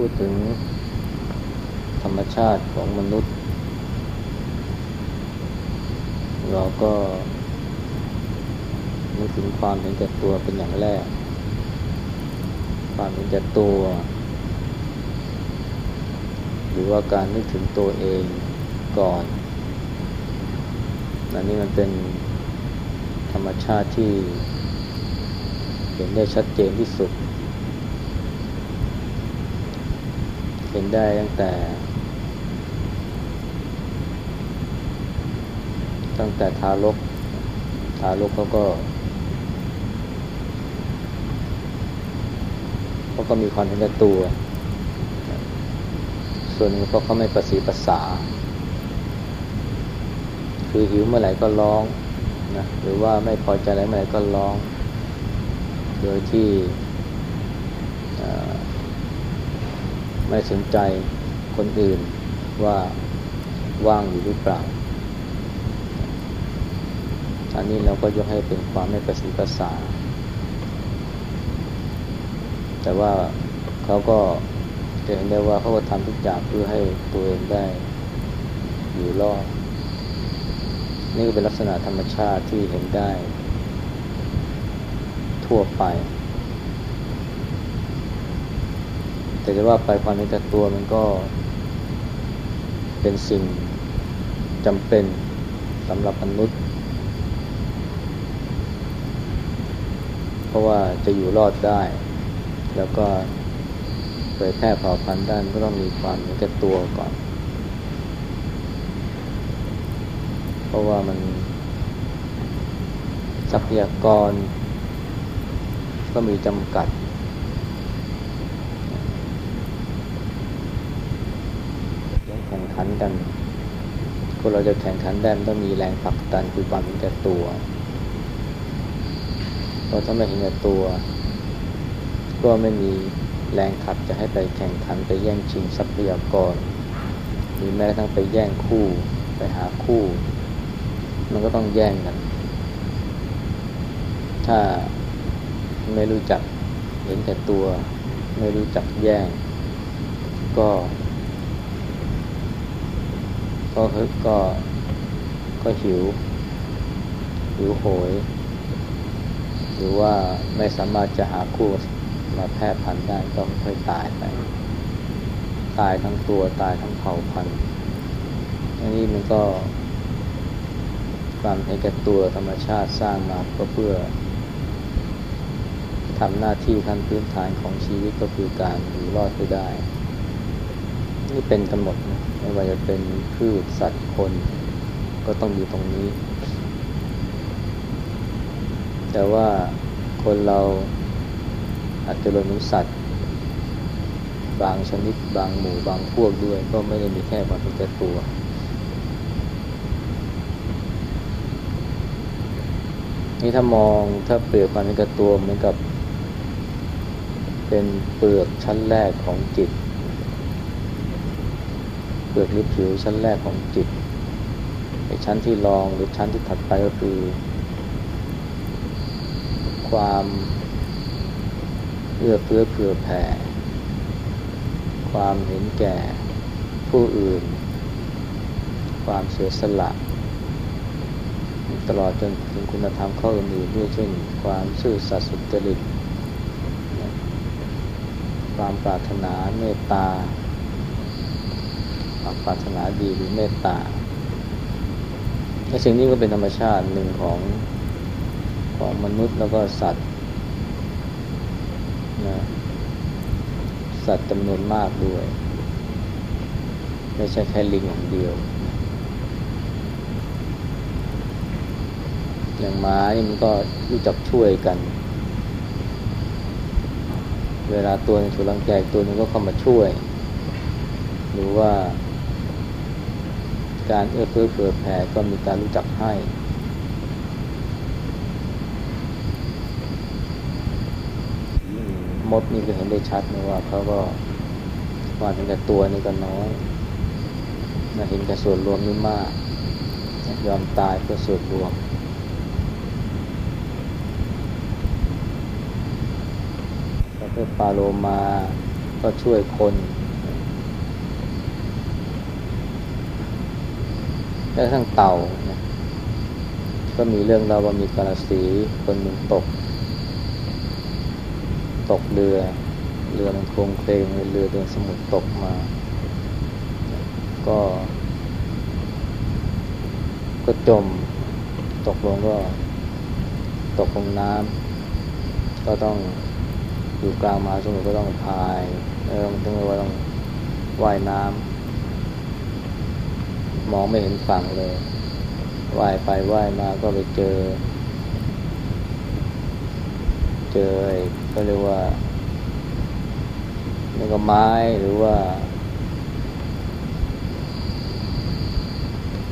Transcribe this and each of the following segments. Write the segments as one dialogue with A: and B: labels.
A: พูดถึงธรรมชาติของมนุษย์ เราก็นึกถึงความเห็นแก่ตัวเป็นอย่างแรก ความเห็นแก่ตัว หรือว่าการนึกถึงตัวเองก่อนอันนี้มันเป็นธรรมชาติที่เห็นได้ชัดเจนที่สุด เห็นได้ตั้งแต่ ตั้งแต่ทารก ทารกเขาก็เขาก็มีความเห็นแก่ตัว ส่วนหนึ่งเพราะเขาไม่ประสีภาษา คือหิวเมื่อไหร่ก็ร้องนะหรือว่าไม่พอใจอะไรเมื่อไหร่ก็ร้อง โดยที่ ไม่สนใจคนอื่นว่าว่างอยู่หรือเปล่า อันนี้เราก็ยกให้เป็นความไม่ประสิทธิภาษา แต่ว่าเขาก็จะเห็นได้ว่าเขาก็ทำทุกอย่างเพื่อให้ตัวเองได้อยู่รอด นี่ก็เป็นลักษณะธรรมชาติที่เห็นได้ทั่วไป แต่จะว่าไปความเป็นตัวมันก็ เป็นสิ่งจำเป็นสำหรับมนุษย์ เพราะว่าจะอยู่รอดได้ แล้วก็เผยแพร่เผ่าพันธุ์ได้ก็ต้องมีความเป็นตัวก่อน เพราะว่ามันทรัพยากรก็มีจำกัด ต้องแข่งขันกัน คนเราจะแข่งขันได้ต้องมีแรงผลักดันคือความเห็นแก่ตัวเพราะถ้าไม่เห็นแก่ตัว ก็ไม่มีแรงขับจะให้ไปแข่งขันไปแย่งชิงทรัพยากร หรือแม้กระทั่งไปแย่งคู่ไปหาคู่ มันก็ต้องแย่งกัน ถ้าไม่รู้จักเห็นแต่ตัว ไม่รู้จักแย่ง ก็ ก็ก็ก็หิว หิวโหย หรือว่าไม่สามารถจะหาคู่มาแพร่พันธุ์ได้ก็ค่อยตายไป ตายทั้งตัวตายทั้งเผ่าพันธุ์อันนี้มันก็ความเห็นแก่ตัวธรรมชาติสร้างมาก็เพื่อทำหน้าที่ขั้นพื้นฐานของชีวิตก็คือการอยู่รอดไปได้ นี่เป็นกันหมดนะ ไม่ว่าจะเป็นพืชสัตว์คน ก็ต้องมีตรงนี้ แต่ว่าคนเราอาจจะรวมถึงสัตว์ บางชนิดบางหมู่บางพวกด้วย ก็ไม่ได้มีแค่ความเป็นแก่ตัว นี่ถ้ามองถ้าเปรียบความเป็นแก่ตัวเหมือนกับ เป็นเปลือกชั้นแรกของจิต เปลือกหรือผิวชั้นแรกของจิตในชั้นที่รองหรือชั้นที่ถัดไปก็คือ ความเอื้อเฟื้อเผื่อแผ่ ความเห็นแก่ผู้อื่น ความเสียสละ ตลอดจนถึงคุณธรรมข้ออื่นๆด้วยเช่น ความซื่อสัตย์สุจริตความปรารถนาเมตตา ปรารถนาดีหรือเมตตาในสิ่งนี้ก็เป็นธรรมชาติหนึ่งของของมนุษย์แล้วก็สัตว์นะสัตว์จำนวนมากด้วย ไม่ใช่แค่ลิงอย่างเดียว อย่างม้านี่มันก็รู้จักช่วยกัน เวลาตัวนึงถูกรังแกตัวนึงก็เข้ามาช่วย หรือว่า การเอื้อเฟื้อเผื่อแผ่ก็มีการรู้จักให้ มดนี่ก็เห็นได้ชัดนะว่าเขาก็ว่าเห็นแต่ตัวนี่ก็น้อยนะเห็นแต่ส่วนรวมนี่มาก ยอมตายเพื่อส่วนรวม ประเภทปาโลมาก็ช่วยคน แม้กระทั่งเต่านะก็มีเรื่องเราว่ามีกาลสีคนหนึ่งตก ตกเรือ เรือมันโครงเคลงเรือเดินสมุทรตกมา ก็ ก็จม ตกลงก็ ตกลงน้ำก็ต้องอยู่กลางมหาสมุทรก็ต้องพายแล้วต้องว่าต้องว่ายน้ำ มองไม่เห็นฝั่งเลยว่ายไปว่ายมาก็ไปเจอ เจอก็เรียกว่านี่ก็ไม้หรือว่า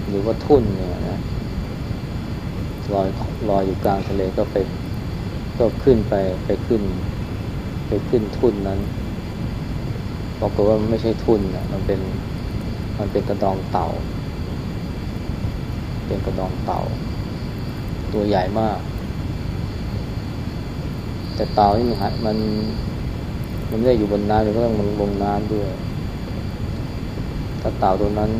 A: หรือว่าทุ่นเนี่ยนะลอยลอยอยู่กลางทะเลก็ไปก็ขึ้นไปไปขึ้น ไปขึ้นทุ่นนั้นบอกว่ามันไม่ใช่ทุ่นนะมันเป็นมันเป็นกระดองเต่า เป็นกระดองเต่า ตัวใหญ่มาก แต่เต่านี่มันมัน มันไม่ได้อยู่บนน้ำมันก็ต้องมันลงน้ำด้วย ถ้าเต่าตัวนั้น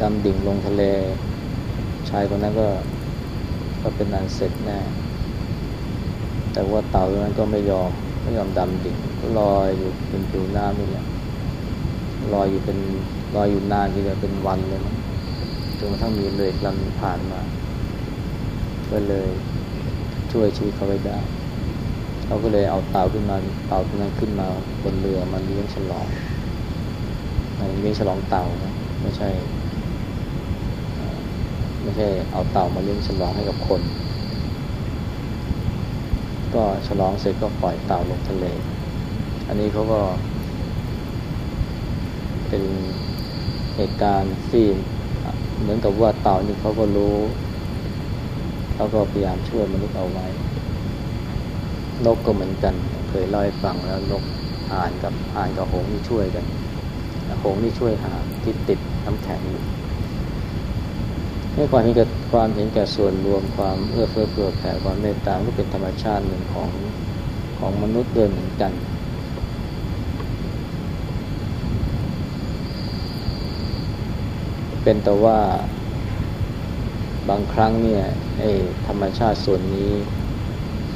A: ดำดิ่งลงทะเล ชายคนนั้นก็ ก็เป็นนันเสร็จแน่ แต่ว่าเต่าตัวนั้นก็ไม่ยอมไม่ยอมดำดิ่งลอยอยู่เป็นผิวน้ำนี่แหละลอยอยู่เป็นลอยอยู่นานทีเดียวเป็นวันเลยนะ จนกระทั่งมีเรือลำผ่านมา ก็เลยช่วยชีวิตเขาไว้ได้เขาก็เลยเอาเต่าขึ้นมาเต่าตัวนั้นขึ้นมาบนเรือมันเลี้ยงฉลองเลี้ยงฉลองเต่านะไม่ใช่ไม่ใช่เอาเต่ามาเลี้ยงฉลองให้กับคน ก็ฉลองเสร็จก็ปล่อยเต่าลงทะเล อันนี้เขาก็ เป็นเหตุการณ์ที่ เหมือนกับว่าเต่านี่เขาก็รู้เขาก็พยายามช่วยมนุษย์เอาไว้ นกก็เหมือนกัน เคยเล่าให้ฟังแล้วนกอ่านกับอ่านกับหงนี่ช่วยกันหงนี่ช่วยหาที่ติดน้ำแข็งอยู่ให้ความเห็นแก่ความเห็นแก่ส่วนรวมความเอื้อเฟื้อเผื่อแผ่ความเมตตาก็เป็นธรรมชาติหนึ่งของของมนุษย์ด้วยเหมือนกัน เป็นแต่ว่าบางครั้งเนี่ยไอ้ธรรมชาติส่วนนี้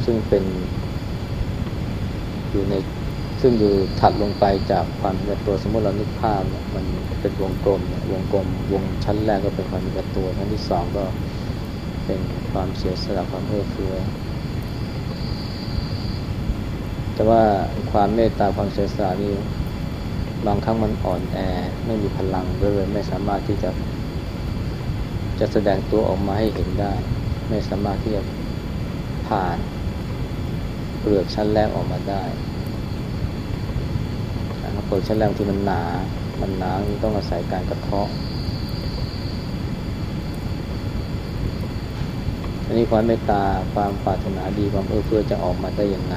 A: ซึ่งเป็นอยู่ในซึ่งอยู่ถัดลงไปจากความเป็นตัวสมมติเรานึกภาพมันเป็นวงกลมวงกลม วงชั้นแรกก็เป็นความเป็นตัวชั้นที่สองก็เป็นความเสียสละความเอื้อเฟื้อแต่ว่าความเมตตาความเสียสละนี่ บางครั้งมันอ่อนแอ ไม่มีพลังเลยไม่สามารถที่จะ จะแสดงตัวออกมาให้เห็นได้ ไม่สามารถที่จะผ่านเปลือกชั้นแรกออกมาได้เปลือกชั้นแรกที่มันหนา มันหนาต้องอาศัยการกระเทาะอันนี้ความเมตตาความปรารถนาดีความเอื้อเฟื้อจะออกมาได้อย่างไร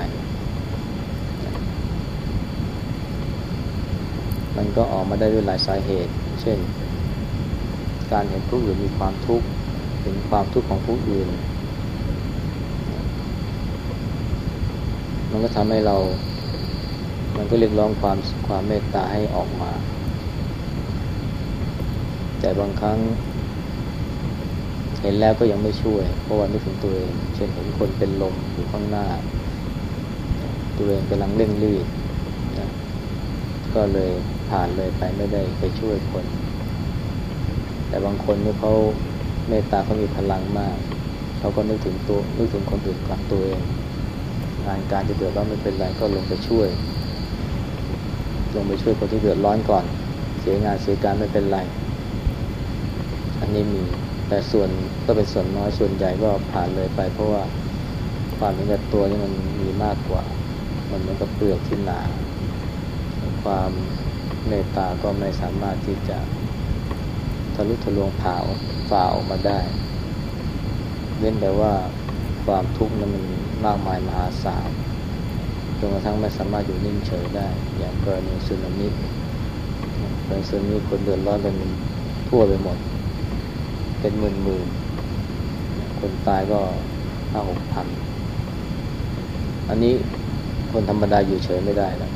A: มันก็ออกมาได้ด้วยหลายสาเหตุ เช่น การเห็นผู้อื่นมีความทุกข์เห็นความทุกข์ของผู้อื่น มันก็ทำให้เรา มันก็เรียกร้องความความเมตตาให้ออกมา แต่บางครั้ง เห็นแล้วก็ยังไม่ช่วย เพราะว่านึกถึงตัวเอง เช่นเห็นคนเป็นลมอยู่ข้างหน้า ตัวเองกำลังเร่งรีบนะก็เลย ผ่านเลยไปไม่ได้ไปช่วยคน แต่บางคนนี่เขาเมตตาเขามีพลังมากเขาก็นึกถึงตัวนึกถึงคนอื่นกับตัวเองงานการจะเดือดร้อนไม่เป็นไรก็ลงไปช่วย ลงไปช่วยคนที่เดือดร้อนก่อน เสียงานเสียการไม่เป็นไร อันนี้มีแต่ส่วนก็เป็นส่วนน้อยส่วนใหญ่ก็ผ่านเลยไป เพราะว่าความเห็นแก่ตัวนี่มันมีมากกว่า มันเหมือนกับเปลือกที่หนา ความ เมตตาก็ไม่สามารถที่จะทะลุทะลวงผ่าฝ่าออกมาได้เว้นแต่ว่าความทุกข์นั้นมันมากมายมหาศาลจนกระทั่งไม่สามารถอยู่นิ่งเฉยได้ อย่างกรณีสึนามิเป็นสึนามิคนเดือดร้อนกันทั่วไปหมด เป็นหมื่นหมื่นคนตายก็ห้าหกพัน อันนี้คคนธรรมดาอยู่เฉยไม่ได้นะ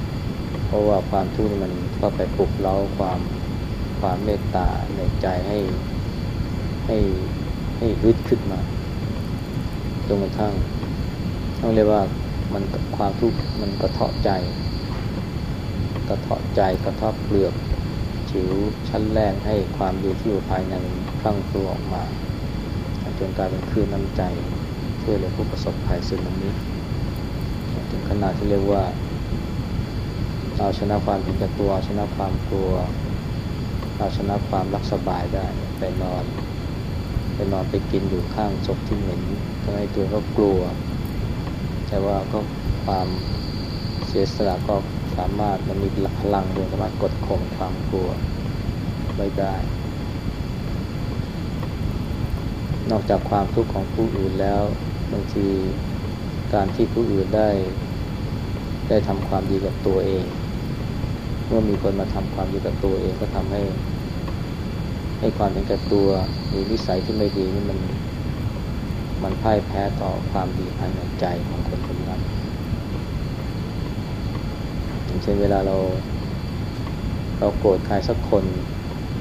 A: เพราะว่าความทุกข์มัน ก็ไปปลุกเร้าความความเมตตาในใจให้ให้ให้รึดขึ้นมาจนกระทั่งต้องเรียกว่ามันความทุกข์มันกระเทาะใจ กระเทาะใจกระทบเปลือกผิวชั้นแรกให้ความดีที่อยู่ภายในพังตัวออกมาจนกลายเป็นคลื่นน้ำใจเพื่อเลยผู้ประสบภัยสึนามิถึงขนาดที่เรียกว่า เอาชนะความผิดตัวชนะความกลัวเอาชนะความรักสบายได้ไปนอนไปนอนไปกินอยู่ข้างศพที่เหม็นทำให้ตัวก็กลัว แต่ว่าก็ความเสียสละก็สามารถมันมีพลังดวงสามารถกดข่มความกลัวไว้ได้ นอกจากความทุกข์ของผู้อื่นแล้วบางทีการที่ผู้อื่นได้ ได้ทำความดีกับตัวเอง เมื่อมีคนมาทำความดีกับตัวเองก็ทำให้ ให้ความเป็นกับตัวหรือวิสัยที่ไม่ดีนี่มันมันพ่ายแพ้ต่อความดีภายในใจของคนคนนั้นอย่างเช่นเวลาเรา เราโกรธใครสักคน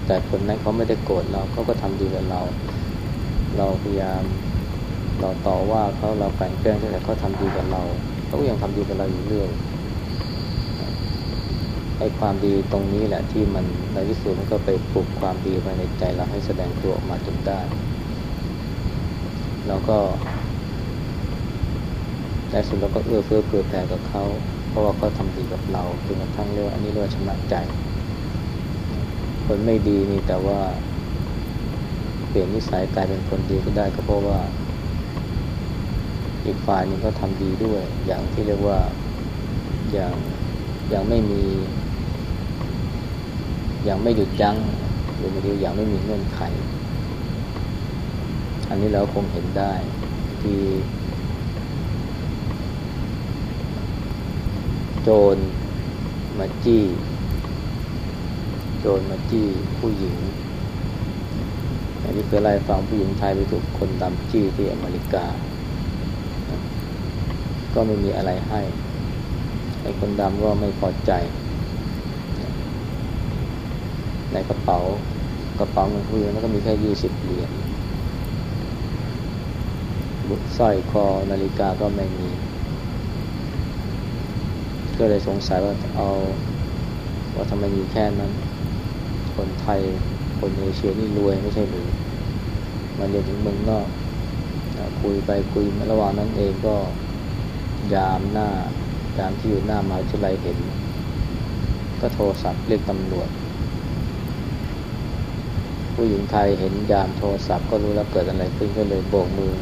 A: แต่คนนั้นเขาไม่ได้โกรธเราเขาก็ทำดีกับเรา เราพยายามเราต่อว่าเขาเราแกล้งแกล้งแต่เขาทำดีกับเราเขาก็ยังทำดีกับเราอยู่เรื่อย ไอ้ความดีตรงนี้แหละที่มันในที่สุดมันก็ไปปลุกความดีภายในใจเราให้แสดงตัวออกมาจนได้แล้วก็ในสุดเราก็เอื้อเฟื้อเผื่อแผ่กับเขาเพราะว่าเขาทำดีกับเราจนกระทั่งเรียกอันนี้เรียกว่าชนะใจ คนไม่ดีนี่แต่ว่า เปลี่ยนนิสัยกลายเป็นคนดีก็ได้ก็เพราะว่า อีกฝ่ายนึงก็ทำดีด้วย อย่างที่เรียกว่าอย่างอยังไม่มี ยังไม่หยุดยัง้งหรือบางทียังไม่มีเงื่อนไข อันนี้เราคงเห็นได้ที่โจรมาจี้ โจรมาจี้ผู้หญิง อันนี้เคยไล่ฟังผู้หญิงไทยไปถูกคนดำจี้ที่อเมริกา ก็ไม่มีอะไรให้ไอ้คนดำก็ไม่พอใจ ในกระเป๋ากระเป๋าเงินผู้หญิงมันก็มีแค่ยี่สิบเหรียญบุตรสร้อยคอนาฬิกาก็ไม่มี ก็เลยสงสัยว่าเอาว่าทำไมมีแค่นั้น คนไทยคนเอเชียนี่รวยไม่ใช่หรือมาเรียนถึงเมืองนอกคุยไปคุยระหว่างนั้นเองก็ยามหน้ายามที่อยู่หน้ามหาวิทยาลัยเห็น ก็โทรศัพท์เรียกตำรวจ ผู้หญิงไทยเห็นยามโทรศัพท์ก็รู้แล้วเกิดอะไรขึ้นก็เลยโบกมือ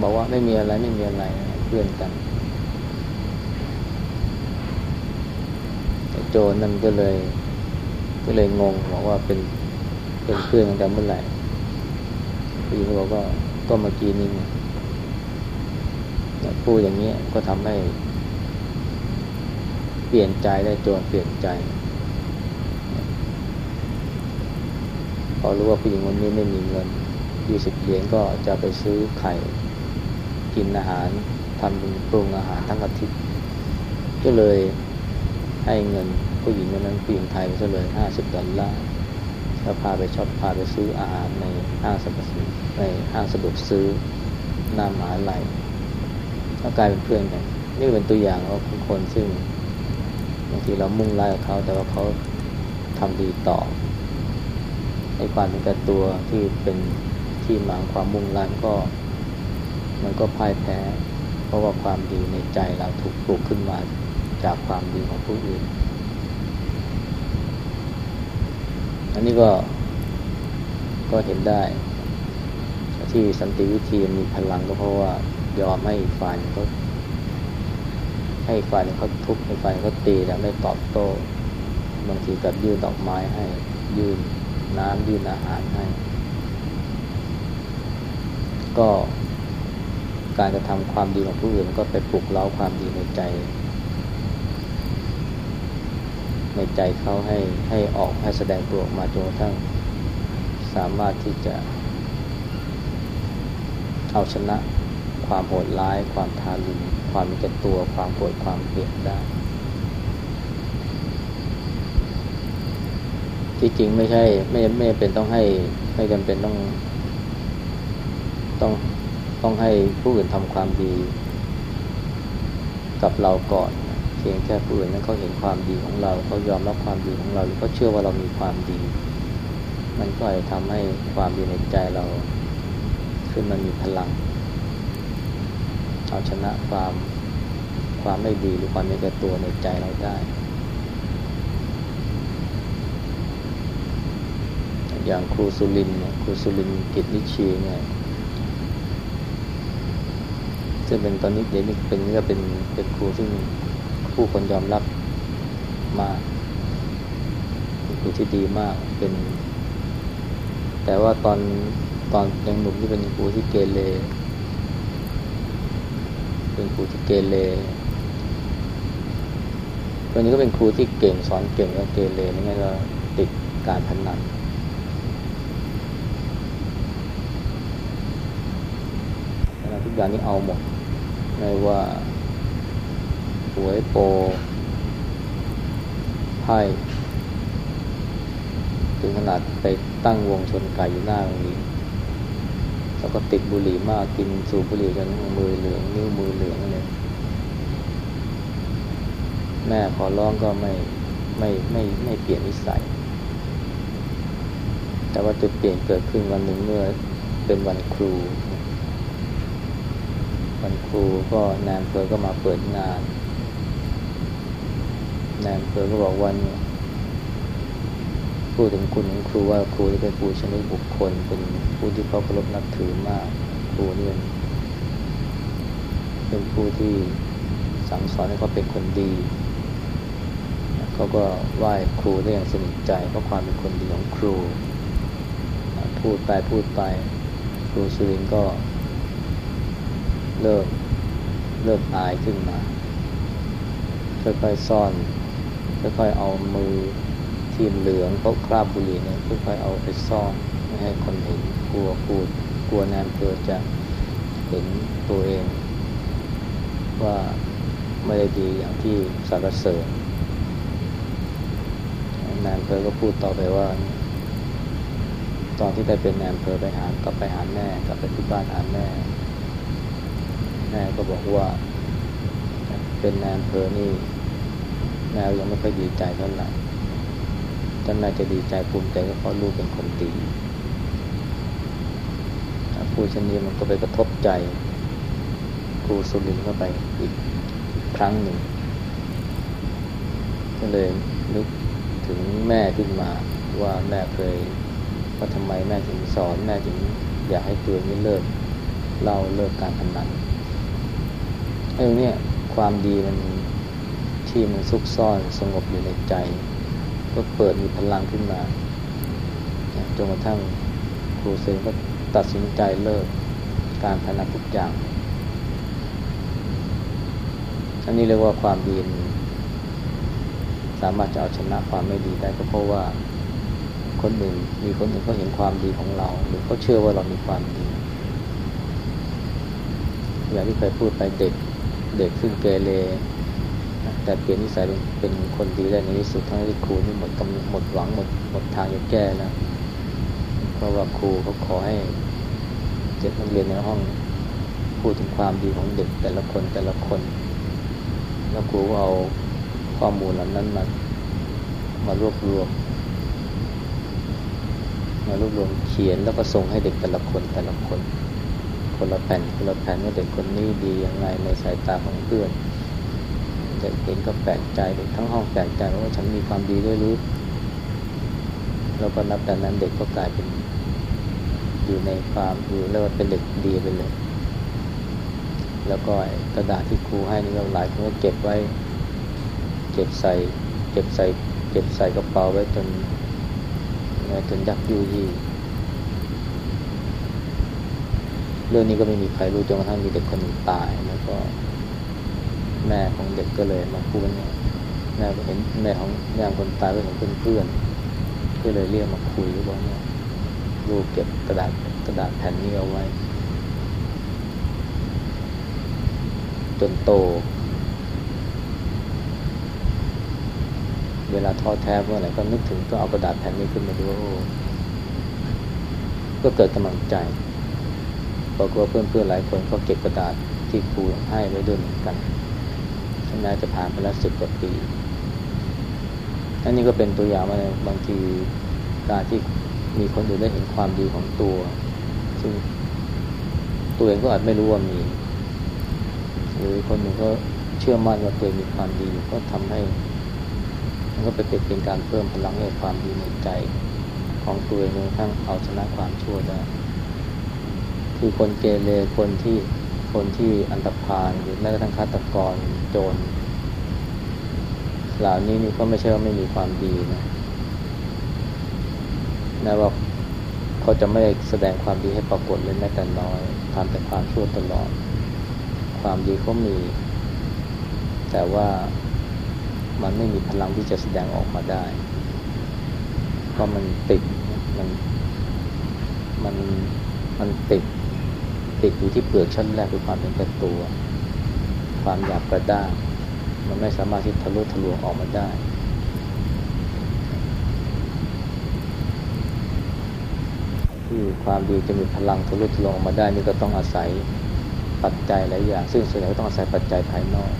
A: บอกว่าไม่มีอะไรไม่มีอะไรเพื่อนกันโจนั่นก็เลย ก็เลยงงบอกว่าเป็นเป็นเพื่อนกันเมื่อไหร่ผู้หญิงบอกว่าก็เมื่อกี้นี้พูดอย่างนี้ก็ทำให้ เปลี่ยนใจได้โจรเปลี่ยนใจ พ อรู้ว่าผู้หญิงคนนี้ไม่มีเงินยี่สิบเหรียญก็จะไปซื้อไข่ กินอาหารทำปรุงอาหารทั้งอาทิตย์ก็เลยให้เงินผู้หญิงคนนั้นผู้หญิงไทยไปซะเลยห้าสิบดอลลาร์แล้วพาไปช็อปพาไปซื้ออาหารในห้างสรรพสินในห้างสะดวกซื้อหน้ามหาลัยแล้วกลายเป็นเพื่อนกันนี่เป็นตัวอย่างของคนซึ่งบางทีเรามุ่งร้ายกับเขาแต่ว่าเขาทำดีต่อ ความเป็นแต่ตัวที่เป็นที่หมางความมุ่งร้ายก็ มันก็พ่ายแพ้ เพราะว่าความดีในใจเราถูกปลูกขึ้นมาจากความดีของผู้อื่น อันนี้ก็ก็เห็นได้ ที่สันติวิธีมีพลังก็เพราะว่ายอมให้ฝ่ายเขาให้ฝ่ายเขาทุบให้ฝ่ายเขาตีแต่ไม่ตอบโต้ บางทีกับยื่นดอกไม้ให้ยื่น น้ำยื่นอาหารให้ ก็การจะทำความดีของผู้อื่นก็ไปปลุกเล้าความดีในใจ ในใจเขาให้ให้ออกให้แสดงตัวออกมาจนกระทั่งสามารถที่จะ เอาชนะความโหดร้าย ความทารุณความมีแก่ตัวความโกรธความเกลียดได้ ที่จริงไม่ใช่ ไม่ไม่เป็นต้องให้ ไม่จำเป็นต้องต้องต้องให้ผู้อื่นทำความดี กับเราก่อนเพียงแค่ผู้อื่นนั้นเขาเห็นความดีของเราเขายอมรับความดีของเราหรือเขาเชื่อว่าเรามีความดี มันก็จะทำให้ความดีในใจเรา ขึ้นมันมีพลัง เอาชนะความความไม่ดีหรือความไม่แก่ตัวในใจเราได้ อย่างครูสุรินครูสุรินกิจนิชีเนี่ยซึ่งเป็นตอนนี้เดี๋ยวนี้เป็นก็เป็นเป็นครูซึ่งผู้คนยอมรับมากเป็นครูที่ดีมากเป็น แต่ว่าตอนตอนยังหนุ่มที่เป็นครูที่เกเรเป็นครูที่เกเรวันนี้ก็เป็นครูที่เก่งสอนเก่งแล้วเกเรนี่ไงก็ติดการพนันทุก อย่างนี้เอาหมด ไม่ว่าหวยโปไพ่ถึงขนาดไปตั้งวงชนไก่อยู่หน้าตรงนี้แล้วก็ติดบุหรี่มากกินสูบบุหรี่จนมือเหลืองนิ้วมือเหลืองเลยแม่ขอร้องก็ไม่ไม่ไม่ไม่เปลี่ยนนิสัย แต่ว่าจุดเปลี่ยนเกิดขึ้นวันหนึ่งเมื่อเป็นวันครู วันครูก็แนายอำเภอก็มาเปิดงาน แนายอำเภอก็บอกวันพูดถึงคุณของครูว่าครูที่เป็นผู้ชนิดบุคคล เป็นผู้ที่เขาเคารพนับถือมาก ครูนี่เป็นผู้ที่สั่งสอนให้เขาเป็นคนดีเขาก็ไหว้ครูได้อย่างสนิทใจเพราะความเป็นคนดีของครู พูดไปพูดไป ครูสุรินก็ เริ่มเริ่มอายขึ้นมา ค่อยๆซ่อน ค่อยๆเอามือทีมเหลืองเขาคราบบุหรี่เนี่ยค่อยๆเอาไปซ่อนไม่ให้คนเห็นกลัวกลัวกลัวแนนเพื่อจะเห็นตัวเอง ว่าไม่ได้ดีอย่างที่สารเสริญแนนเพอก็พูดต่อไปว่า ตอนที่ได้เป็นแนนเพอไปหากลับไปหาแม่กลับไปที่บ้านหาแม่ แม่ก็บอกว่าเป็นนายอำเภอนี่ แมวยังไม่ค่อยดีใจเท่าไหร่ท่านนายจะดีใจภูมิใจก็เพราะลูกเป็นคนดีครูชนีมันก็ไปกระทบใจครูสุรินเข้าไปอีกครั้งหนึ่ง ก็เลยนึกถึงแม่ขึ้นมาว่าแม่เคยว่าทำไมแม่ถึงสอนแม่ถึงอยากให้ตัวนี้เลิกเล่าเลิกการพนัน ไอ้เนี่ยความดีมันที่มันซุกซ่อนสงบอยู่ในใจ ก็เปิดมีพลังขึ้นมาจนกระทั่งครูเซนก็ตัดสินใจเลิกการพนันทุกอย่าง อันนี้เรียกว่าความดีสามารถจะเอาชนะความไม่ดีได้ก็เพราะว่าคนหนึ่งมีคนหนึ่งเขาเห็นความดีของเรา หรือเขาเชื่อว่าเรามีความดี อย่างที่เคยพูดไปเด็ก เด็กซึ่งเกเรแต่เปลี่ยนนิสัยเป็นคนดีได้ในที่สุดทั้งที่ครูนี่หมดกำหมดหวังหมดหมดทางจะแก้แล้วเพราะว่าครูเขาขอให้เด็กนักเรียนในห้องพูดถึงความดีของเด็กแต่ละคนแต่ละคน แล้วครูก็เอาข้อมูลเหล่านั้นมามารวบรวมมารวบรวมเขียนแล้วก็ส่งให้เด็กแต่ละคนแต่ละคน คนละแผ่นคนละแผ่นว่าเด็กคนนี้ดียังไงในสายตาของเพื่อน เด็กเองก็แปลกใจเด็กทั้งห้องแปลกใจว่าฉันมีความดีด้วยรู้แล้วก็นับแต่นั้นเด็กก็กลายเป็นอยู่ในความอยู่แล้วเป็นเด็กดีไปเลย แล้วก็กระดาษที่ครูให้นี่เราหลายคนก็เก็บไว้ เก็บใส่ เก็บใส่ เก็บใส่กระเป๋าไว้จนจนยักยูยี่เรื่องนี้ก็ไม่มีใครรู้จนกระทั่งมีเด็กคนหนึ่งตายแล้วก็ แม่ของเด็กก็เลยมาพูดเนี่ยแม่เห็นแม่ของแม่คนตายก็เห็นเพื่อนๆก็เลยเรียกมาคุยบอกเนี่ยลูกเก็บกระดาษกระดาษแผ่นนี้เอาไว้ จนโต เวลาท้อแท้เมื่อไหร่ก็นึกถึงก็เอากระดาษแผ่นนี้ขึ้นมาดูก็เกิดกำลังใจ บอกว่าเพื่อนๆหลายคนก็เก็บกระดาษที่ครูให้ไว้ด้วยเหมือนกันแม้จะผ่านไปแล้วสิบกว่าปีอันนี้ก็เป็นตัวอย่างว่าบางทีการที่มีคนอื่นได้เห็นความดีของตัว ซึ่งตัวเองก็อาจไม่รู้ว่ามี หรือคนหนึ่งก็เชื่อมั่นว่าตัวมีความดีก็ทำให้ มันก็ไปเป็นการเพิ่มพลังให้ความดีในใจ ของตัวเองทั้งเอาชนะความชั่วได้ คือคนเกเรคนที่คนที่อันตรพานหรือแม้กระทั่งฆาตกรโจรเหล่านี้นี่ก็ไม่ใช่ว่าไม่มีความดีนะนะว่าเขาจะไม่แสดงความดีให้ปรากฏเลยแม้แต่น้อยทำแต่ความชั่วตลอด ความดีเขามี แต่ว่ามันไม่มีพลังที่จะแสดงออกมาได้เพราะมันติดมันมันมันติด ติดอยู่ที่เปลือกชั้นแรกคือความเป็นแก่ตัว ความอยากกระด้างมันไม่สามารถที่ทะลุทะลวงออกมาได้ ที่ความดีจะมีพลังทะลุทะลวงออกมาได้นี่ก็ต้องอาศัยปัจจัยหลายอย่าง ซึ่งส่วนใหญ่ก็ต้องอาศัยปัจจัยภายนอก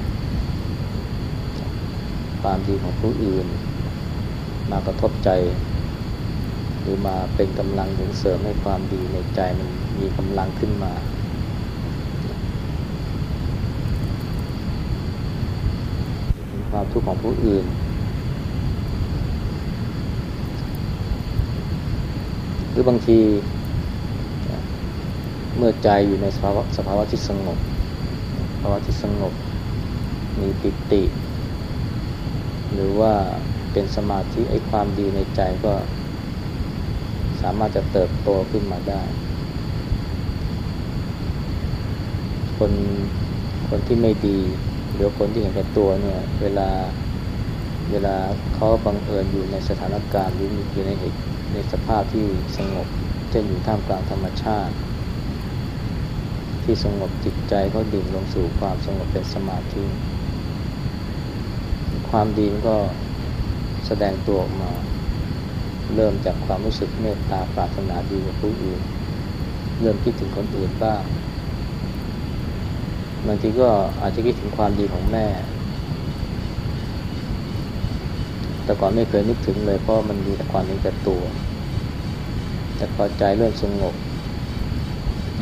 A: ความดีของผู้อื่น มากระทบใจ หรือมาเป็นกำลังหนุนเสริมให้ความดีในใจมัน มีกำลังขึ้นมา ความทุกข์ของผู้อื่น หรือบางที เมื่อใจอยู่ในสภาวะสภาวะที่สงบภาวะที่สงบ มีปิติ หรือว่าเป็นสมาธิไอ้ความดีในใจก็สามารถจะเติบโตขึ้นมาได้ คนคนที่ไม่ดี หรือคนที่เห็นแก่ตัวเนี่ย เวลาเวลาเขาบังเอิญอยู่ในสถานการณ์หรืออยู่ในเหตุในสภาพที่สงบ เช่นอยู่ท่ามกลางธรรมชาติ ที่สงบจิตใจเขาดิ่งลงสู่ความสงบเป็นสมาธิ ความดีมันก็แสดงตัวออกมา เริ่มจากความรู้สึกเมตตาปรารถนาดีกับผู้อื่น เริ่มคิดถึงคนอื่นบ้าง บางทีก็อาจจะคิดถึงความดีของแม่ แต่ก่อนไม่เคยนึกถึงเลยเพราะมันมีแต่ความนี้แต่ตัว แต่พอใจเริ่มสงบ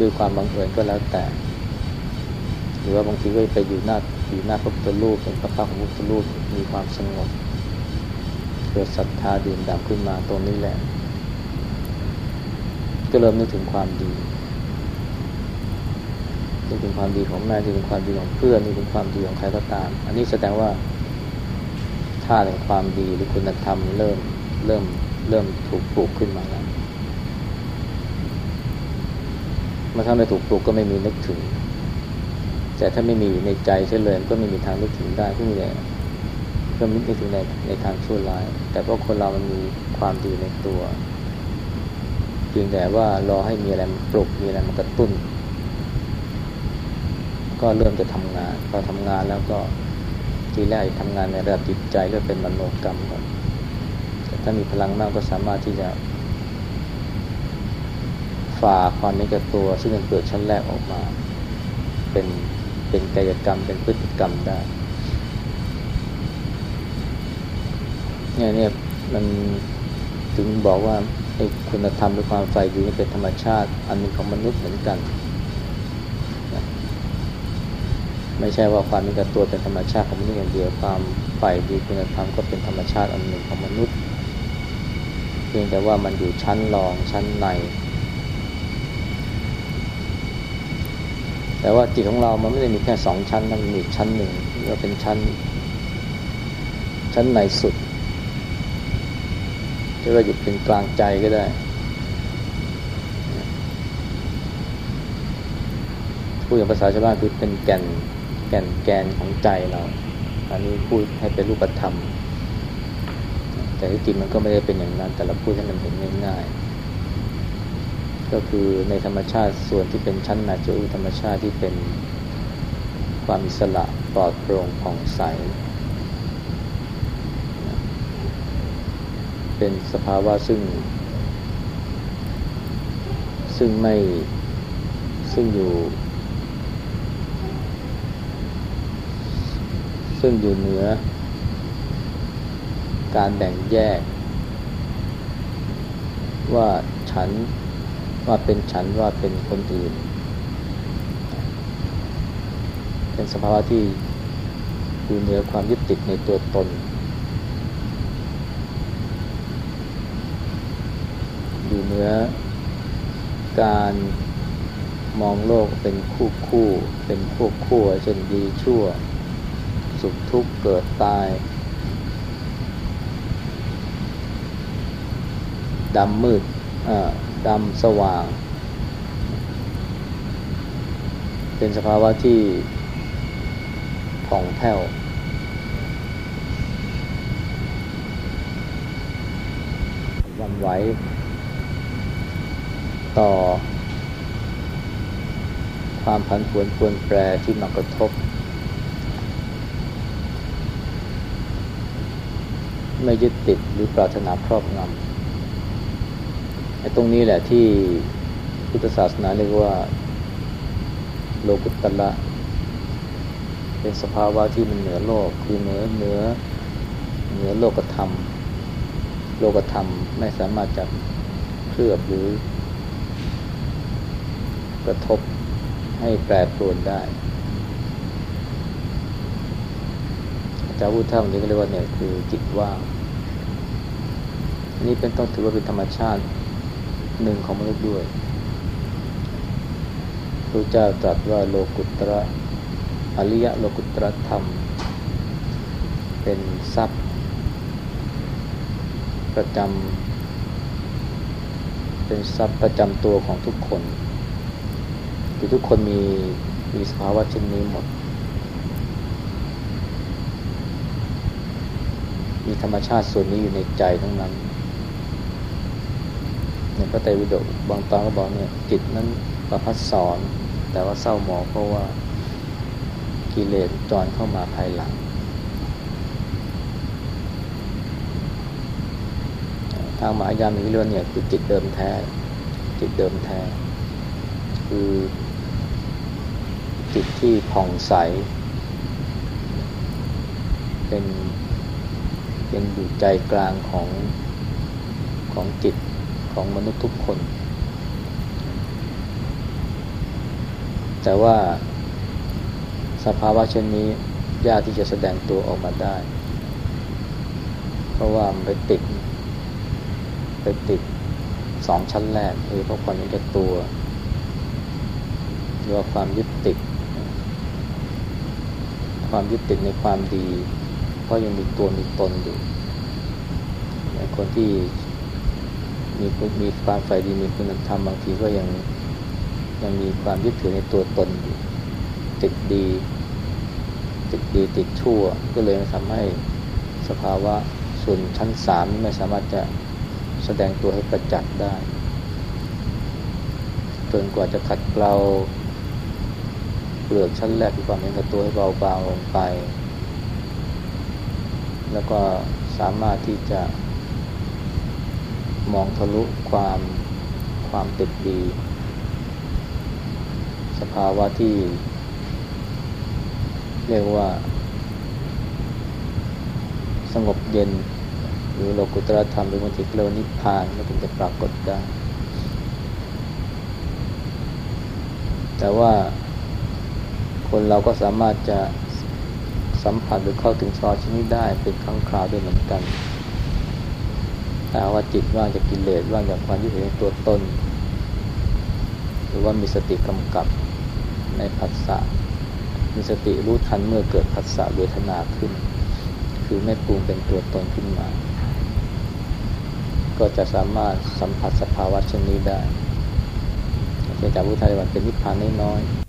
A: ด้วยความบังเอิญก็แล้วแต่ หรือว่าบางทีก็ไปอยู่หน้าอยู่หน้าพระพุทธรูปเป็นพระพักของพระพุทธรูปมีความสงบเกิดศรัทธาดื่มด่ำขึ้นมาตรงนี้แหละ ก็เริ่มนึกถึงความดี นี่เป็นความดีของแม่นี่เป็นความดีของเพื่อนนี่เป็นความดีของใครก็ตาม อันนี้แสดงว่าท่าแห่งความดีหรือคุณธรรมเริ่มเริ่มเริ่มถูกปลูกขึ้นมาแล้วมื่ถ้าไม่ถูกปลูกก็ไม่มีนึกถึง แต่ถ้าไม่มีในใจเฉลยก็ไม่มีทางนึกถึงได้ก็มีแต่ก็นึกถึงในในทางชั่วร้าย แต่เพราะคนเรามันมีความดีในตัวเพียงแต่ว่ารอให้มีอะไรปลุกมีอะไรมากระตุ้น ก็เริ่มจะทำงาน พอทำงานแล้วก็ทีแรกทำงานในระดับจิตใจก็เป็นมโนกรรมก่อนแต่ถ้ามีพลังมากก็สามารถที่จะฝ่าความนี้กับตัว ซึ่งเป็นเกิดชั้นแรกออกมา เป็นเป็นกายกรรมเป็นพฤติกรรมได้เนี่ยเนี่ยมันถึงบอกว่าไอ้คุณธรรมหรือความไฟดีนี่เป็นธรรมชาติ อันหนึ่งของมนุษย์เหมือนกัน ไม่ใช่ว่าความมีกับตัวเป็นธรรมชาติของมนุษย์อย่างเดียวความฝ่ดีคุณธรรมก็เป็นธรรมชาติอันหนึ่งของมนุษย์ เพียงแต่ว่ามันอยู่ชั้นรองชั้นใน แต่ว่าจิตของเรามันไม่ได้มีแค่สองชั้นมันมีชั้นหนึ่งที่ว่าเป็นชั้น ชั้นในสุดจะว่าอยู่เป็นกลางใจก็ได้พูดอย่างภาษาชาวบ้านคือเป็นแก่น ก่นแกนของใจเรา อันนี้พูดให้เป็นรูปธรรม แต่ที่จริงมันก็ไม่ได้เป็นอย่างนั้น แต่เราพูดให้มันเห็นง่ายๆ ก็คือในธรรมชาติส่วนที่เป็นชั้นนาจูธรรมชาติที่เป็นความอิสระปลอดโปร่งผ่องใส เป็นสภาวะซึ่ง ซึ่งไม่ซึ่งอยู่ ซึ่งอยู่เหนือ การแบ่งแยก ว่าฉันว่าเป็นฉันว่าเป็นคนอื่น เป็นสภาวะที่อยู่เหนือความยึดติดในตัวตน อยู่เหนือการมองโลกเป็นคู่คู่ เป็นพวกคู่เช่นดีชั่ว สุขทุกข์เกิดตายดำมืดดำสว่าง เป็นสภาวะที่ผ่องแผ้ววันไหว ต่อ ความผันผวนปวนแปรที่มากระทบ ไม่ยึดติดหรือปรารถนาครอบงำไอ้ตรงนี้แหละที่พุทธศาสนาเรียกว่า โลกุตตะเป็นสภาวะที่มันเหนือโลกคือเหนือเหนือเหนือโลกธรรม โลกธรรมไม่สามารถจะเคลือบหรือกระทบให้แปรปรวนได้อา จารย์พูดท่านี้ก็เรียกว่าเนี่ยคือจิตว่างนี่เป็นต้องถือว่าเป็นธรรมชาติหนึ่งของมนุษย์ด้วยพระเจ้าตรัสว่าโลกุตระอริยโลกุตระธรรม เป็นทรัพย์ ประจำเป็นทรัพย์ประจำตัวของทุกคน คือทุกคนมีมีสภาวะเช่นนี้หมด มีธรรมชาติส่วนนี้อยู่ในใจทั้งนั้นในพระไตรปิฎกบางตอนก็บอกเนี่ยจิตนั้นประพัดสอน แต่ว่าเศร้าหมองเพราะว่ากิเลสจรเข้ามาภายหลัง ทางหมายามีเรื่องเนี่ยคือจิตเดิมแท้ จิตเดิมแท้ คือจิตที่ผ่องใส เป็น เป็นอยู่ใจกลางของของจิตของมนุษย์ทุกคน แต่ว่าสภาวะเช่นนี้ยากที่จะแสดงตัวออกมาได้ เพราะว่ามันไปติด ไปติดสองชั้นแรกคือเพราะความยึดตัวหรือว่าความยึดติด ความยึดติดในความดี ราะยังมีตัวมีตนอยู่คนที่มีมีความใฝ่ดีมีคุณธรรมบางทีก็ยังยังมีความยึดถือในตัวตนอยู่ติดดี ติดดีติดชั่ว ก็เลยทำให้สภาวะส่วนชั้นสามไม่สามารถจะแสดงตัวให้ประจักษ์ได้จนกว่าจะขัดเกลาเปลือกชั้นแรกคือความเห็นกับตัวให้เบาบางลงไป แล้วก็สามารถที่จะ มองทะลุความความติดดี สภาวะที่ เรียกว่า สงบเย็น หรือโลกุตรธรรมหรือบางทีเรียกว่านิพพานก็ถึงจะปรากฏได้ แต่ว่าคนเราก็สามารถจะ สัมผัสหรือเข้าถึงสอชนิดได้เป็นครั้งคราวด้วยเหมือนกันแต่ว่าจิตว่างจากกิเลสว่างจากความยึดถือตัวตน หรือว่ามีสติกำกับในภาษามีสติรู้ทันเมื่อเกิดผัสสะเวทนาขึ้น คือไม่ปรุงเป็นตัวตนขึ้นมา ก็จะสามารถสัมผัสสภาวะชนนี้ได้เช่นจากพุทธายวันเป็นนิพพานน้อย